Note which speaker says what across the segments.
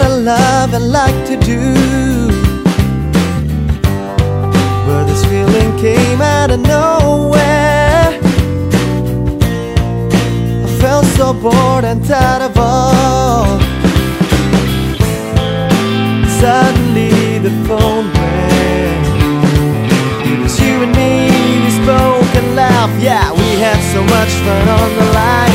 Speaker 1: what I love and like to do. But this feeling came out of nowhere. I felt so bored and tired of all. Suddenly the phone rang. It was you and me, we spoke and laughed. Yeah, we had so much fun on the line.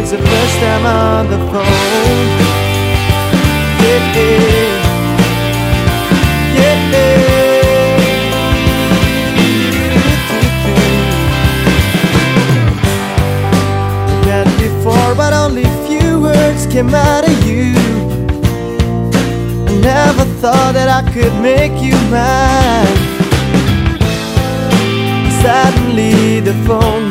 Speaker 1: Since the first time on the phone. Yeah, yeah, yeah. Met before, but only few words came out of you. I never thought that I could make you mine. Suddenly the phone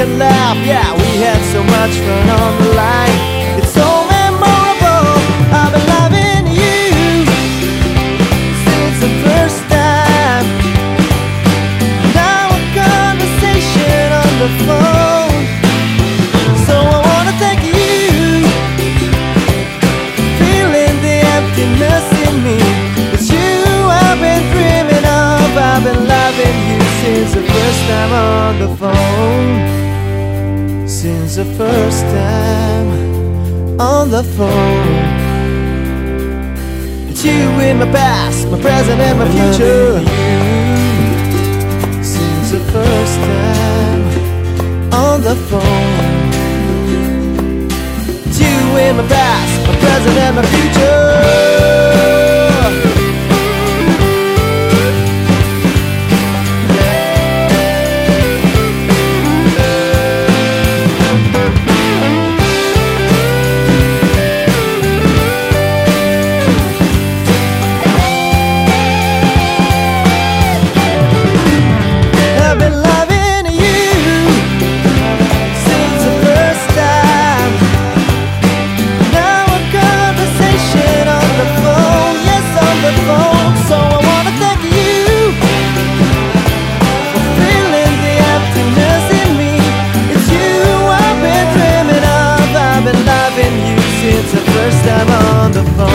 Speaker 1: and laughed. Yeah, we had so much fun on the line. It's so memorable. I've been loving you since the first time. Now a conversation on the phone. So I wanna you feeling the emptiness in me. It's you I've been dreaming of. I've been loving you since the first time on the phone. Since the first time on the phone. It's you in my past, my present, and my future. Since the first time on the phone. It's you in my past, my present, and my future. first time on the phone.